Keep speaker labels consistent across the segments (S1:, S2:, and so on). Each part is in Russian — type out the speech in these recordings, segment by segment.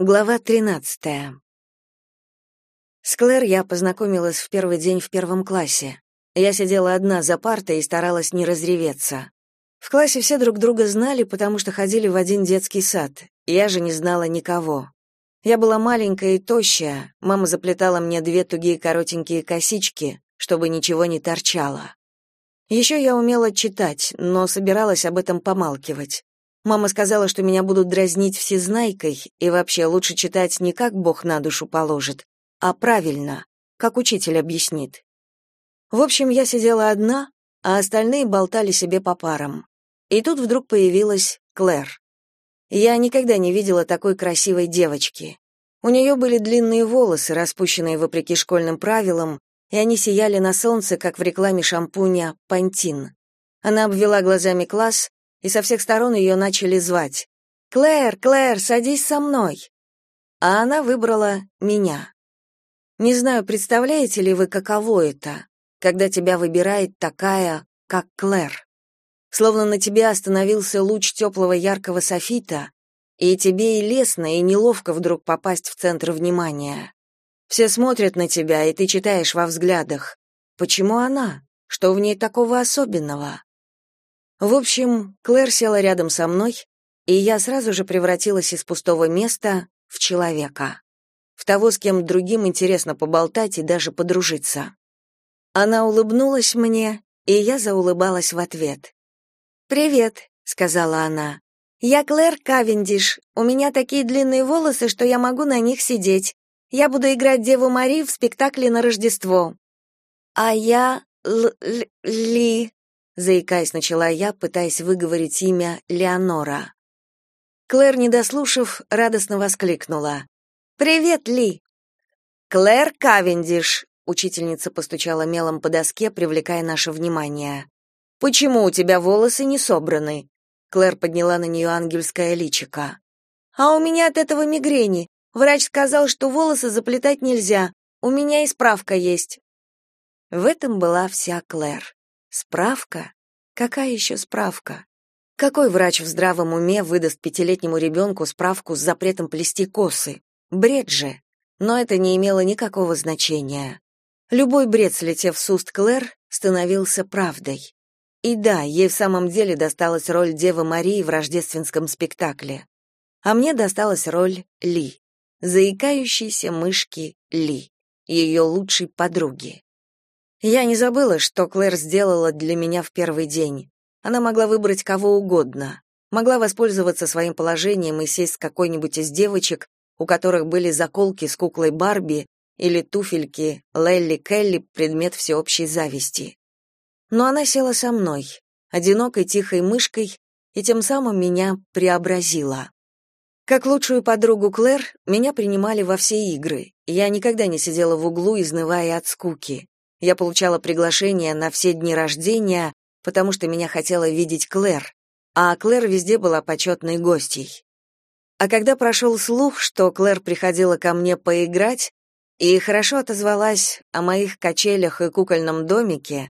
S1: Глава 13. С Клэр я познакомилась в первый день в первом классе. Я сидела одна за партой и старалась не разреветься. В классе все друг друга знали, потому что ходили в один детский сад. Я же не знала никого. Я была маленькая и тощая. Мама заплетала мне две тугие коротенькие косички, чтобы ничего не торчало. Еще я умела читать, но собиралась об этом помалкивать. Мама сказала, что меня будут дразнить всезнайкой, и вообще лучше читать не как Бог на душу положит, а правильно, как учитель объяснит. В общем, я сидела одна, а остальные болтали себе по парам. И тут вдруг появилась Клэр. Я никогда не видела такой красивой девочки. У нее были длинные волосы, распущенные вопреки школьным правилам, и они сияли на солнце, как в рекламе шампуня «Пантин». Она обвела глазами класс, и со всех сторон ее начали звать. «Клэр, Клэр, садись со мной!» А она выбрала меня. Не знаю, представляете ли вы, каково это, когда тебя выбирает такая, как Клэр. Словно на тебя остановился луч теплого яркого софита, и тебе и лестно, и неловко вдруг попасть в центр внимания. Все смотрят на тебя, и ты читаешь во взглядах. Почему она? Что в ней такого особенного? В общем, Клэр села рядом со мной, и я сразу же превратилась из пустого места в человека. В того, с кем другим интересно поболтать и даже подружиться. Она улыбнулась мне, и я заулыбалась в ответ. «Привет», — сказала она. «Я Клэр Кавендиш. У меня такие длинные волосы, что я могу на них сидеть. Я буду играть Деву Марию в спектакле на Рождество». «А я Л Ли», заикаясь, начала я, пытаясь выговорить имя Леонора. Клэр, не дослушав, радостно воскликнула: "Привет, Ли!" Клэр Кавендиш, учительница постучала мелом по доске, привлекая наше внимание. Почему у тебя волосы не собраны? Клэр подняла на нее ангельское личико. А у меня от этого мигрени. Врач сказал, что волосы заплетать нельзя. У меня и справка есть. В этом была вся Клэр. Справка? Какая еще справка? Какой врач в здравом уме выдаст пятилетнему ребенку справку с запретом плести косы? Бред же. Но это не имело никакого значения. Любой бред, слетев с уст Клэр, становился правдой. И да, ей в самом деле досталась роль Девы Марии в рождественском спектакле. А мне досталась роль Ли, заикающейся мышки Ли, ее лучшей подруги. Я не забыла, что Клэр сделала для меня в первый день. Она могла выбрать кого угодно. Могла воспользоваться своим положением и сесть с какой-нибудь из девочек, у которых были заколки с куклой Барби или туфельки Лелли Келли, предмет всеобщей зависти. Но она села со мной, одинокой тихой мышкой, и тем самым меня преобразила. Как лучшую подругу Клэр, меня принимали во все игры. Я никогда не сидела в углу, изнывая от скуки. Я получала приглашения на все дни рождения, потому что меня хотела видеть Клэр, а Клэр везде была почетной гостьей. А когда прошел слух, что Клэр приходила ко мне поиграть и хорошо отозвалась о моих качелях и кукольном домике,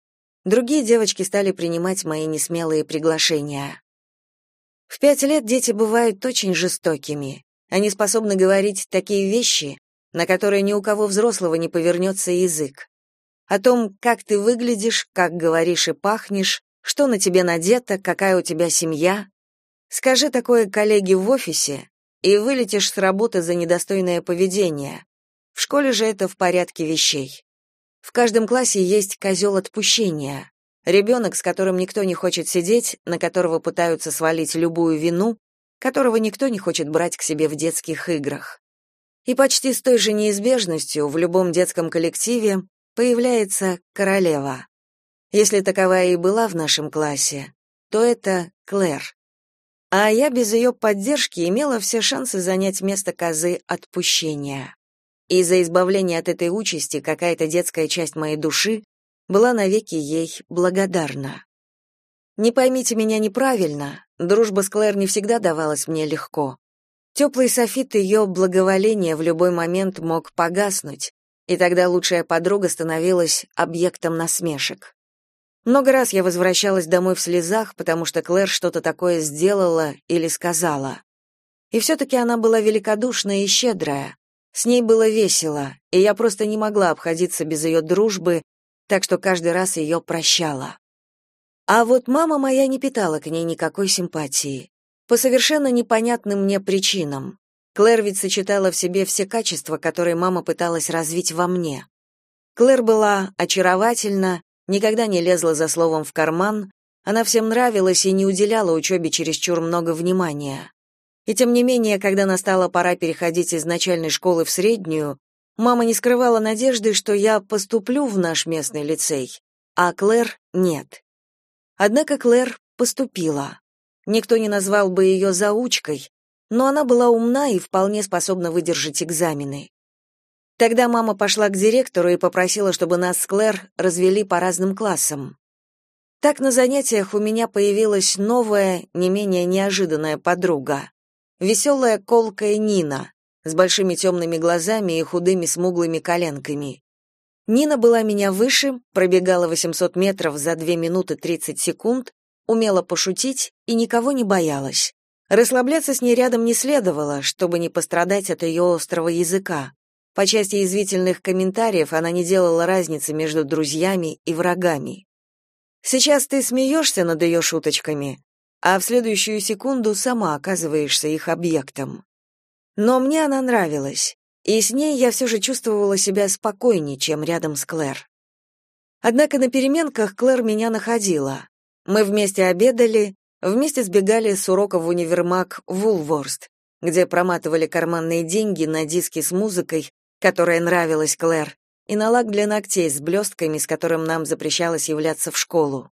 S1: другие девочки стали принимать мои несмелые приглашения. В пять лет дети бывают очень жестокими. Они способны говорить такие вещи, на которые ни у кого взрослого не повернется язык о том, как ты выглядишь, как говоришь и пахнешь, что на тебе надето, какая у тебя семья. Скажи такое коллеге в офисе, и вылетишь с работы за недостойное поведение. В школе же это в порядке вещей. В каждом классе есть козел отпущения. Ребенок, с которым никто не хочет сидеть, на которого пытаются свалить любую вину, которого никто не хочет брать к себе в детских играх. И почти с той же неизбежностью в любом детском коллективе появляется королева. Если таковая и была в нашем классе, то это Клэр. А я без ее поддержки имела все шансы занять место козы отпущения. И за избавление от этой участи какая-то детская часть моей души была навеки ей благодарна. Не поймите меня неправильно, дружба с Клэр не всегда давалась мне легко. Теплый софит ее благоволения в любой момент мог погаснуть, и тогда лучшая подруга становилась объектом насмешек. Много раз я возвращалась домой в слезах, потому что Клэр что-то такое сделала или сказала. И все-таки она была великодушная и щедрая. С ней было весело, и я просто не могла обходиться без ее дружбы, так что каждый раз ее прощала. А вот мама моя не питала к ней никакой симпатии. По совершенно непонятным мне причинам. Клэр ведь сочетала в себе все качества, которые мама пыталась развить во мне. Клэр была очаровательна, никогда не лезла за словом в карман, она всем нравилась и не уделяла учебе чересчур много внимания. И тем не менее, когда настала пора переходить из начальной школы в среднюю, мама не скрывала надежды, что я поступлю в наш местный лицей, а Клэр — нет. Однако Клэр поступила. Никто не назвал бы ее заучкой, но она была умна и вполне способна выдержать экзамены. Тогда мама пошла к директору и попросила, чтобы нас с Клэр развели по разным классам. Так на занятиях у меня появилась новая, не менее неожиданная подруга веселая колкая Нина с большими темными глазами и худыми смуглыми коленками. Нина была меня выше, пробегала 800 метров за 2 минуты 30 секунд, умела пошутить и никого не боялась. Расслабляться с ней рядом не следовало, чтобы не пострадать от ее острого языка. По части язвительных комментариев она не делала разницы между друзьями и врагами. Сейчас ты смеешься над ее шуточками, а в следующую секунду сама оказываешься их объектом. Но мне она нравилась, и с ней я все же чувствовала себя спокойнее, чем рядом с Клэр. Однако на переменках Клэр меня находила. Мы вместе обедали, вместе сбегали с урока в универмаг Вулворст, где проматывали карманные деньги на диски с музыкой, которая нравилась Клэр, и на лак для ногтей с блестками, с которым нам запрещалось являться в школу.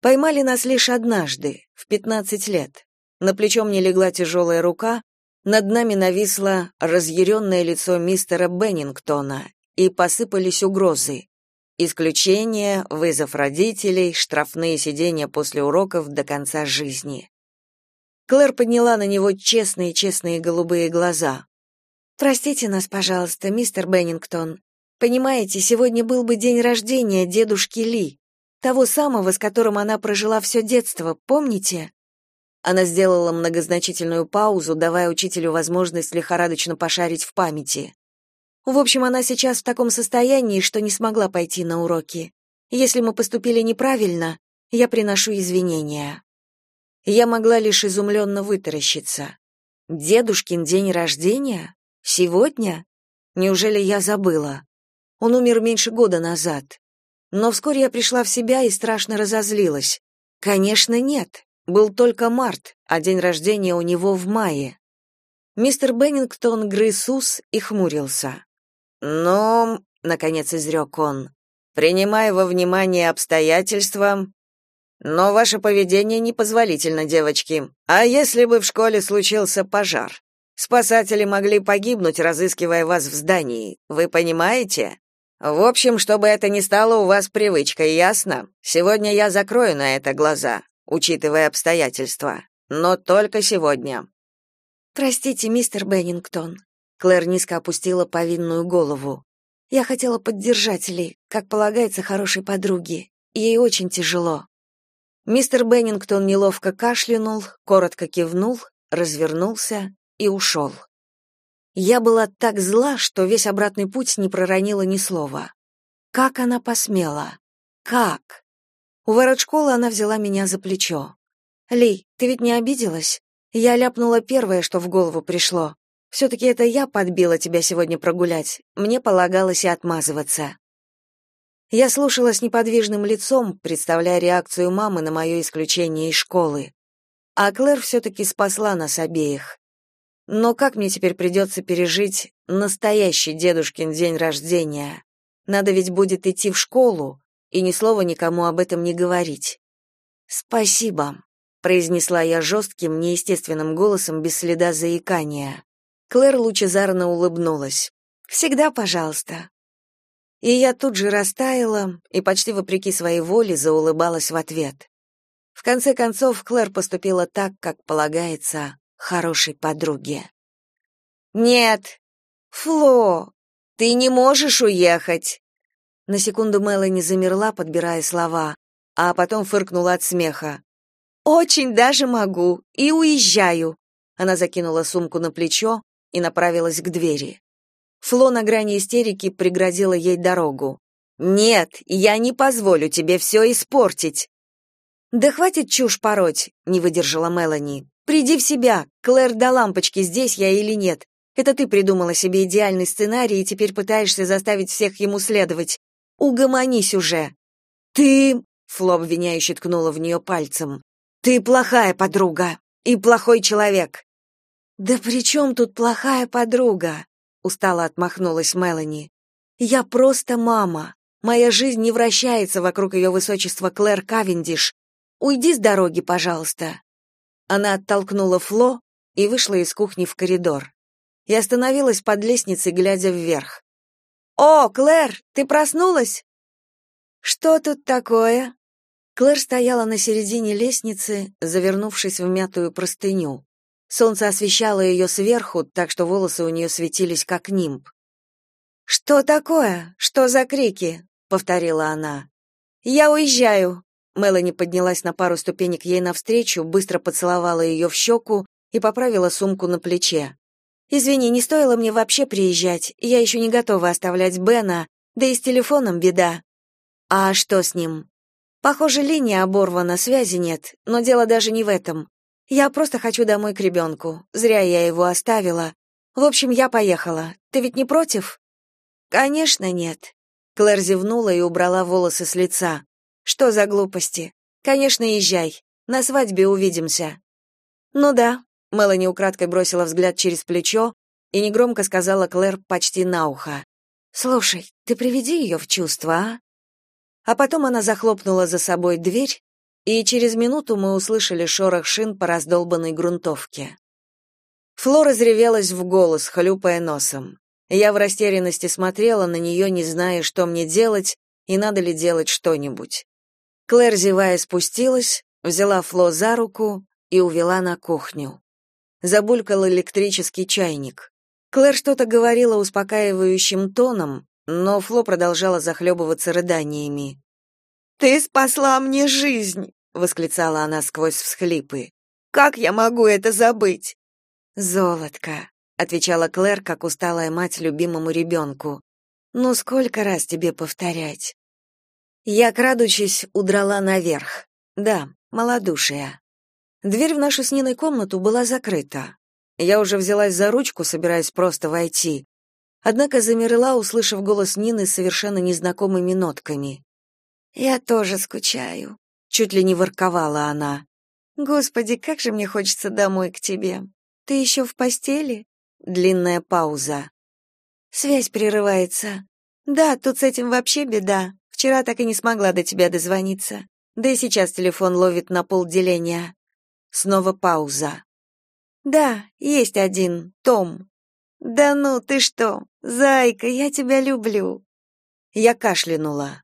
S1: Поймали нас лишь однажды, в пятнадцать лет. На плечо мне легла тяжелая рука, над нами нависло разъяренное лицо мистера Беннингтона, и посыпались угрозы. Исключение, вызов родителей, штрафные сидения после уроков до конца жизни. Клэр подняла на него честные-честные голубые глаза. «Простите нас, пожалуйста, мистер Беннингтон. Понимаете, сегодня был бы день рождения дедушки Ли. Того самого, с которым она прожила все детство, помните? Она сделала многозначительную паузу, давая учителю возможность лихорадочно пошарить в памяти. В общем, она сейчас в таком состоянии, что не смогла пойти на уроки. Если мы поступили неправильно, я приношу извинения. Я могла лишь изумленно вытаращиться. Дедушкин день рождения? Сегодня? Неужели я забыла? Он умер меньше года назад. Но вскоре я пришла в себя и страшно разозлилась. Конечно, нет. Был только март, а день рождения у него в мае. Мистер Беннингтон грыз ус и хмурился. «Ну, — наконец изрек он, — принимая во внимание обстоятельства, но ваше поведение непозволительно, девочки. А если бы в школе случился пожар? Спасатели могли погибнуть, разыскивая вас в здании. Вы понимаете? В общем, чтобы это не стало у вас привычкой, ясно? Сегодня я закрою на это глаза, учитывая обстоятельства, но только сегодня. Простите, мистер Беннингтон. Клэр низко опустила повинную голову. Я хотела поддержать Ли, как полагается хорошей подруге. Ей очень тяжело. Мистер Беннингтон неловко кашлянул, коротко кивнул, развернулся и ушел. Я была так зла, что весь обратный путь не проронила ни слова. Как она посмела? Как? У ворот школы она взяла меня за плечо. «Ли, ты ведь не обиделась? Я ляпнула первое, что в голову пришло. Все-таки это я подбила тебя сегодня прогулять. Мне полагалось и отмазываться». Я слушала с неподвижным лицом, представляя реакцию мамы на мое исключение из школы. А Клэр все-таки спасла нас обеих. Но как мне теперь придется пережить настоящий дедушкин день рождения? Надо ведь будет идти в школу и ни слова никому об этом не говорить. Спасибо, произнесла я жестким, неестественным голосом без следа заикания. Клэр лучезарно улыбнулась. Всегда, пожалуйста. И я тут же растаяла и почти вопреки своей воле заулыбалась в ответ. В конце концов, Клэр поступила так, как полагается хорошей подруге. Нет. Фло, ты не можешь уехать. На секунду Мелани замерла, подбирая слова, а потом фыркнула от смеха. Очень даже могу и уезжаю. Она закинула сумку на плечо и направилась к двери. Фло на грани истерики преградила ей дорогу. «Нет, я не позволю тебе все испортить!» «Да хватит чушь пороть», — не выдержала Мелани. «Приди в себя. Клэр до лампочки, здесь я или нет. Это ты придумала себе идеальный сценарий и теперь пытаешься заставить всех ему следовать. Угомонись уже!» «Ты...» — Фло обвиняюще ткнула в нее пальцем. «Ты плохая подруга и плохой человек». «Да при чем тут плохая подруга?» — устало отмахнулась Мелани. «Я просто мама. Моя жизнь не вращается вокруг ее высочества Клэр Кавендиш. Уйди с дороги, пожалуйста». Она оттолкнула Фло и вышла из кухни в коридор. И остановилась под лестницей, глядя вверх. «О, Клэр, ты проснулась?» «Что тут такое?» Клэр стояла на середине лестницы, завернувшись в мятую простыню. Солнце освещало ее сверху, так что волосы у нее светились как нимб. «Что такое? Что за крики?» — повторила она. «Я уезжаю!» Мелани поднялась на пару ступенек ей навстречу, быстро поцеловала ее в щеку и поправила сумку на плече. «Извини, не стоило мне вообще приезжать, я еще не готова оставлять Бена, да и с телефоном беда». «А что с ним?» «Похоже, линия оборвана, связи нет, но дело даже не в этом. Я просто хочу домой к ребенку. Зря я его оставила. В общем, я поехала. Ты ведь не против?» «Конечно, нет». Клэр зевнула и убрала волосы с лица. «Что за глупости? Конечно, езжай. На свадьбе увидимся». «Ну да», — Мелани украдкой бросила взгляд через плечо и негромко сказала Клэр почти на ухо. «Слушай, ты приведи ее в чувство, а?» А потом она захлопнула за собой дверь и через минуту мы услышали шорох шин по раздолбанной грунтовке. Флора разревелась в голос, хлюпая носом. Я в растерянности смотрела на нее, не зная, что мне делать и надо ли делать что-нибудь. Клэр, зевая, спустилась, взяла Фло за руку и увела на кухню. Забулькал электрический чайник. Клэр что-то говорила успокаивающим тоном, но Фло продолжала захлебываться рыданиями. «Ты спасла мне жизнь!» — восклицала она сквозь всхлипы. «Как я могу это забыть?» «Золотко», — отвечала Клэр, как усталая мать любимому ребенку. «Ну сколько раз тебе повторять?» Я, крадучись, удрала наверх. Да, малодушие. Дверь в нашу с Ниной комнату была закрыта. Я уже взялась за ручку, собираясь просто войти. Однако замерла, услышав голос Нины с совершенно незнакомыми нотками. Я тоже скучаю, чуть ли не ворковала она. Господи, как же мне хочется домой к тебе. Ты еще в постели? Длинная пауза. Связь прерывается. Да, тут с этим вообще беда. Вчера так и не смогла до тебя дозвониться. Да и сейчас телефон ловит на полделения. Снова пауза. Да, есть один, Том. Да ну, ты что? Зайка, я тебя люблю. Я кашлянула.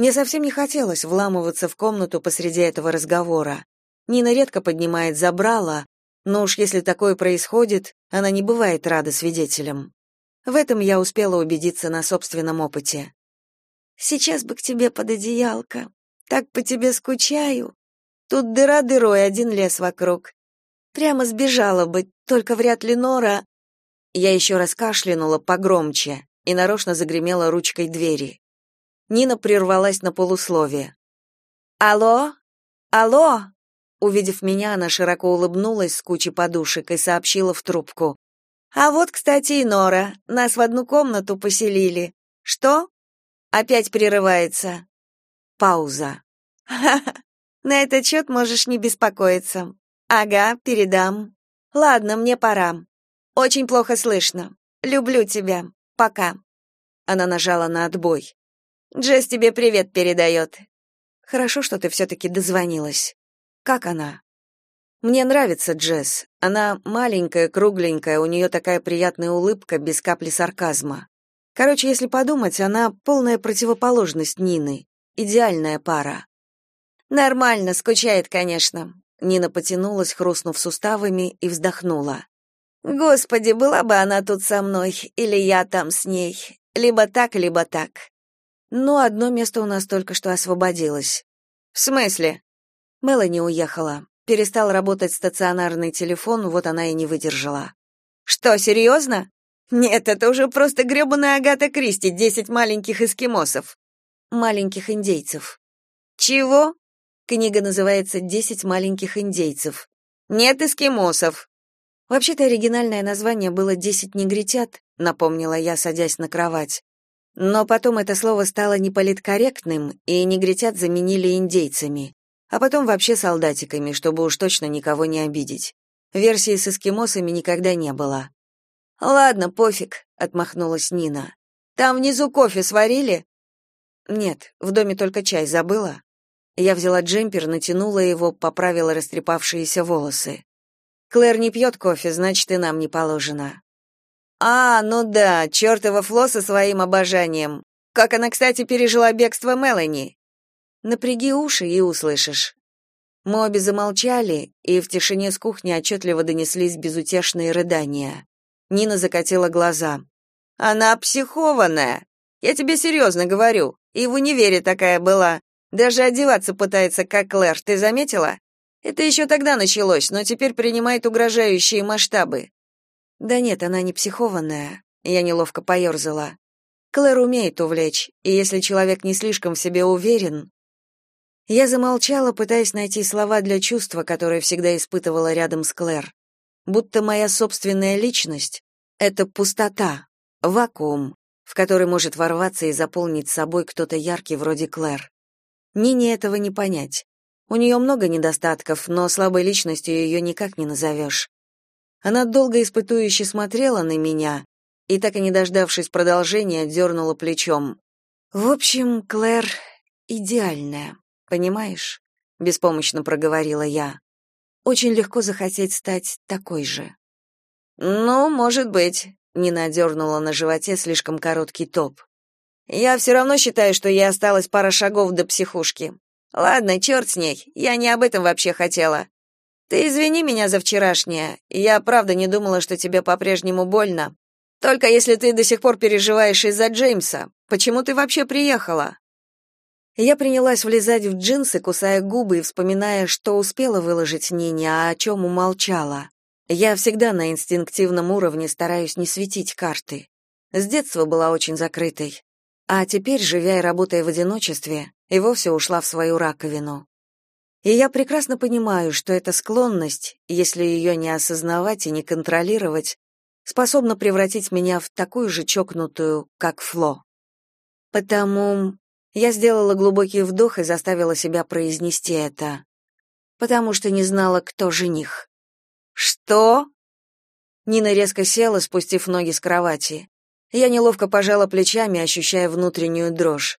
S1: Мне совсем не хотелось вламываться в комнату посреди этого разговора. Нина редко поднимает забрала, но уж если такое происходит, она не бывает рада свидетелям. В этом я успела убедиться на собственном опыте. Сейчас бы к тебе под одеялко. Так по тебе скучаю. Тут дыра дырой, один лес вокруг. Прямо сбежала бы, только вряд ли Нора... Я еще раз кашлянула погромче и нарочно загремела ручкой двери. Нина прервалась на полусловие. «Алло? Алло?» Увидев меня, она широко улыбнулась с кучей подушек и сообщила в трубку. «А вот, кстати, и Нора. Нас в одну комнату поселили. Что?» Опять прерывается. Пауза. «Ха-ха, на этот счет можешь не беспокоиться. Ага, передам. Ладно, мне пора. Очень плохо слышно. Люблю тебя. Пока». Она нажала на отбой. Джесс тебе привет передает». Хорошо, что ты все-таки дозвонилась. Как она? Мне нравится Джесс. Она маленькая, кругленькая, у нее такая приятная улыбка без капли сарказма. Короче, если подумать, она полная противоположность Нины. Идеальная пара. Нормально, скучает, конечно. Нина потянулась, хрустнув суставами, и вздохнула. Господи, была бы она тут со мной, или я там с ней. Либо так, либо так. Но одно место у нас только что освободилось. В смысле? Мелани уехала. перестал работать стационарный телефон, вот она и не выдержала. Что, серьезно? Нет, это уже просто грёбаная Агата Кристи, десять маленьких эскимосов. Маленьких индейцев. Чего? Книга называется «Десять маленьких индейцев». Нет эскимосов. Вообще-то оригинальное название было «Десять негритят», напомнила я, садясь на кровать. Но потом это слово стало неполиткорректным, и негритят заменили индейцами, а потом вообще солдатиками, чтобы уж точно никого не обидеть. Версии с эскимосами никогда не было. Ладно, пофиг, отмахнулась Нина. Там внизу кофе сварили? Нет, в доме только чай забыла. Я взяла джемпер, натянула его, поправила растрепавшиеся волосы. Клэр не пьет кофе, значит, и нам не положено. А, ну да, чертова Фло со своим обожанием. Как она, кстати, пережила бегство Мелани. Напряги уши и услышишь. Мы обе замолчали, и в тишине с кухни отчетливо донеслись безутешные рыдания. Нина закатила глаза. Она психованная. Я тебе серьезно говорю. И в универе такая была. Даже одеваться пытается, как Клэр, ты заметила? Это еще тогда началось, но теперь принимает угрожающие масштабы. Да нет, она не психованная. Я неловко поерзала. Клэр умеет увлечь, и если человек не слишком в себе уверен... Я замолчала, пытаясь найти слова для чувства, которое всегда испытывала рядом с Клэр. Будто моя собственная личность — это пустота, вакуум, в который может ворваться и заполнить собой кто-то яркий вроде Клэр. Нине этого не понять. У нее много недостатков, но слабой личностью ее никак не назовешь. Она долго испытующе смотрела на меня и, так и не дождавшись продолжения, дернула плечом. «В общем, Клэр идеальная, понимаешь?» — беспомощно проговорила я. «Очень легко захотеть стать такой же». «Ну, может быть», — Нина дернула на животе слишком короткий топ. Я все равно считаю, что ей осталось пара шагов до психушки. Ладно, черт с ней, я не об этом вообще хотела. Ты извини меня за вчерашнее. Я правда не думала, что тебе по-прежнему больно. Только если ты до сих пор переживаешь из-за Джеймса, почему ты вообще приехала? Я принялась влезать в джинсы, кусая губы и вспоминая, что успела выложить Нине, а о чем умолчала. Я всегда на инстинктивном уровне стараюсь не светить карты. С детства была очень закрытой. А теперь, живя и работая в одиночестве, и вовсе ушла в свою раковину. И я прекрасно понимаю, что эта склонность, если ее не осознавать и не контролировать, способна превратить меня в такую же чокнутую, как Фло. Потому я сделала глубокий вдох и заставила себя произнести это. Потому что не знала, кто жених. «Что?» Нина резко села, спустив ноги с кровати. Я неловко пожала плечами, ощущая внутреннюю дрожь.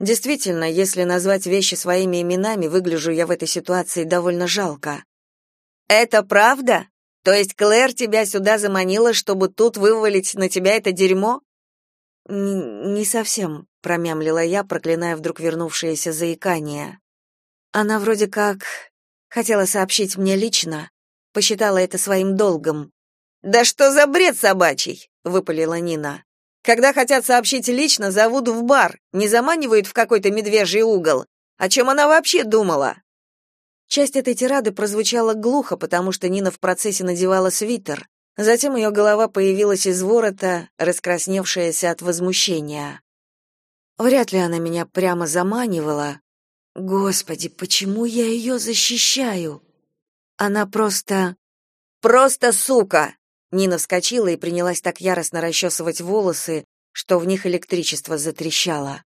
S1: Действительно, если назвать вещи своими именами, выгляжу я в этой ситуации довольно жалко. Это правда? То есть Клэр тебя сюда заманила, чтобы тут вывалить на тебя это дерьмо? Не совсем, промямлила я, проклиная вдруг вернувшееся заикание. Она вроде как хотела сообщить мне лично, посчитала это своим долгом. Да что за бред собачий, выпалила Нина. Когда хотят сообщить лично, зовут в бар, не заманивают в какой-то медвежий угол. О чем она вообще думала? Часть этой тирады прозвучала глухо, потому что Нина в процессе надевала свитер. Затем ее голова появилась из ворота, раскрасневшаяся от возмущения. Вряд ли она меня прямо заманивала. Господи, почему я ее защищаю? Она просто... Просто сука! Нина вскочила и принялась так яростно расчесывать волосы, что в них электричество затрещало.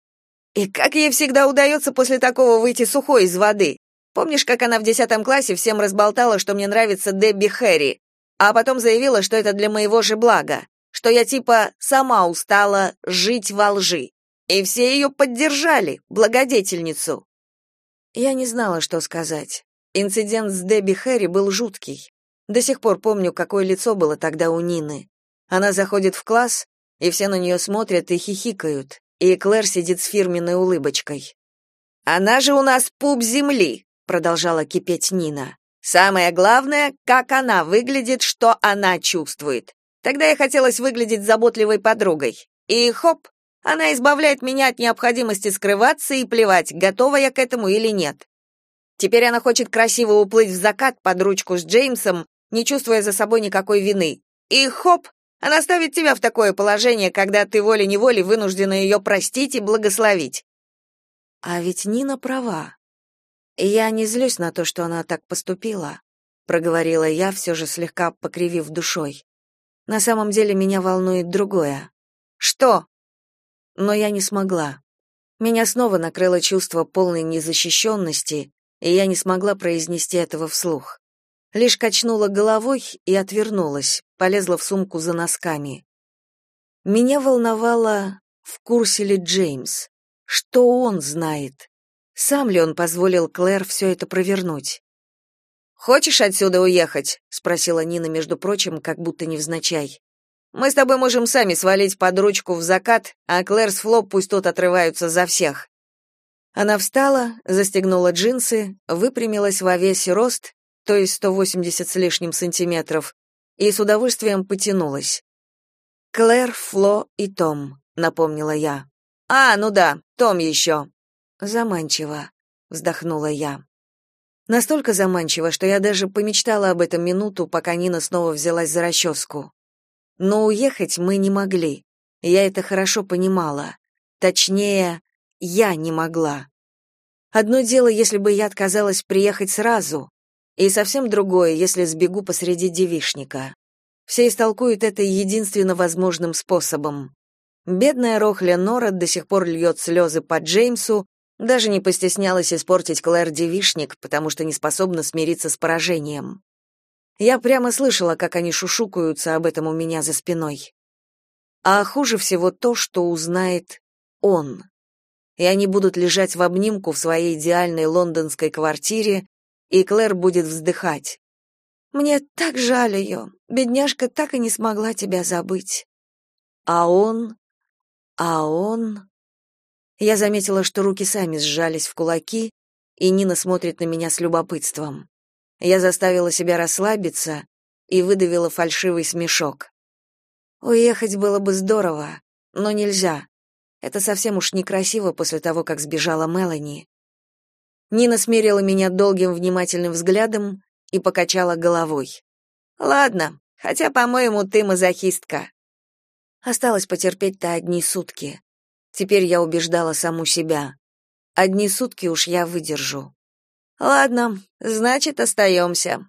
S1: И как ей всегда удается после такого выйти сухой из воды? Помнишь, как она в десятом классе всем разболтала, что мне нравится Дебби Хэри, а потом заявила, что это для моего же блага, что я типа сама устала жить во лжи. И все ее поддержали, благодетельницу. Я не знала, что сказать. Инцидент с Дебби Хэри был жуткий. До сих пор помню, какое лицо было тогда у Нины. Она заходит в класс, и все на нее смотрят и хихикают, и Клэр сидит с фирменной улыбочкой. «Она же у нас пуп земли», — продолжала кипеть Нина. «Самое главное, как она выглядит, что она чувствует. Тогда я хотелось выглядеть заботливой подругой. И хоп, она избавляет меня от необходимости скрываться и плевать, готова я к этому или нет. Теперь она хочет красиво уплыть в закат под ручку с Джеймсом, не чувствуя за собой никакой вины. И хоп, она ставит тебя в такое положение, когда ты волей-неволей вынуждена ее простить и благословить. А ведь Нина права. Я не злюсь на то, что она так поступила, проговорила я, все же слегка покривив душой. На самом деле меня волнует другое. Что? Но я не смогла. Меня снова накрыло чувство полной незащищенности, и я не смогла произнести этого вслух. Лишь качнула головой и отвернулась, полезла в сумку за носками. Меня волновало, в курсе ли Джеймс, что он знает, сам ли он позволил Клэр все это провернуть. «Хочешь отсюда уехать?» — спросила Нина, между прочим, как будто невзначай. «Мы с тобой можем сами свалить под ручку в закат, а Клэр с Фло пусть тут отрываются за всех. Она встала, застегнула джинсы, выпрямилась во весь рост, то есть 180 с лишним сантиметров, и с удовольствием потянулась. «Клэр, Фло и Том», — напомнила я. «А, ну да, Том еще». «Заманчиво», — вздохнула я. Настолько заманчиво, что я даже помечтала об этом минуту, пока Нина снова взялась за расческу. Но уехать мы не могли. Я это хорошо понимала. Точнее, я не могла. Одно дело, если бы я отказалась приехать сразу, и совсем другое, если сбегу посреди девишника. Все истолкуют это единственно возможным способом. Бедная Рохля Нора до сих пор льет слезы по Джеймсу, даже не постеснялась испортить Клэр девишник, потому что не способна смириться с поражением. Я прямо слышала, как они шушукаются об этом у меня за спиной. А хуже всего то, что узнает он и они будут лежать в обнимку в своей идеальной лондонской квартире, и Клэр будет вздыхать. «Мне так жаль ее. Бедняжка так и не смогла тебя забыть». А он... А он... Я заметила, что руки сами сжались в кулаки, и Нина смотрит на меня с любопытством. Я заставила себя расслабиться и выдавила фальшивый смешок. Уехать было бы здорово, но нельзя. Это совсем уж некрасиво после того, как сбежала Мелани. Нина смерила меня долгим внимательным взглядом и покачала головой. Ладно, хотя, по-моему, ты мазохистка. Осталось потерпеть-то одни сутки. Теперь я убеждала саму себя. Одни сутки уж я выдержу. Ладно, значит, остаемся.